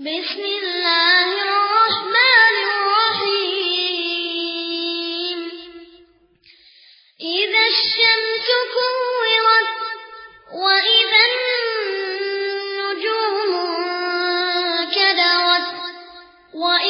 بسم الله الرحمن الرحيم. إذا الشمس كورت وإذا النجوم كدرت وإذا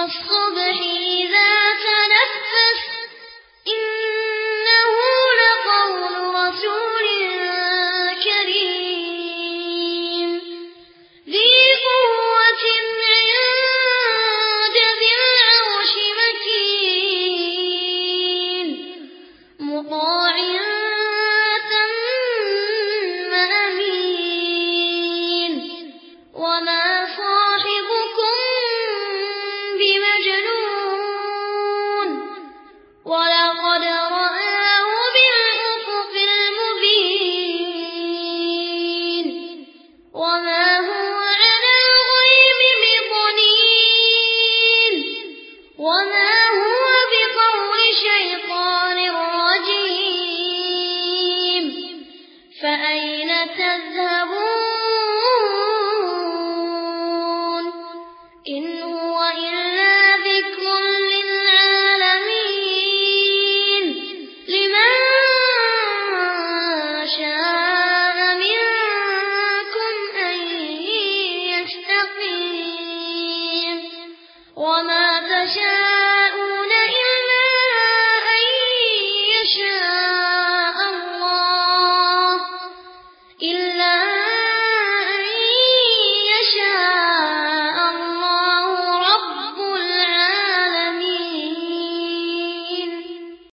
والصبح 放下。